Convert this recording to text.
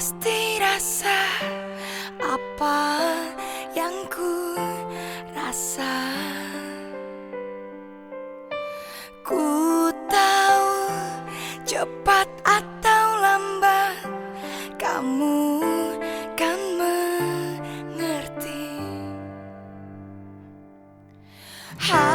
pasti rasa apa yang ku rasa. Ku tahu cepat atau lambat kamu kan mengerti. Ha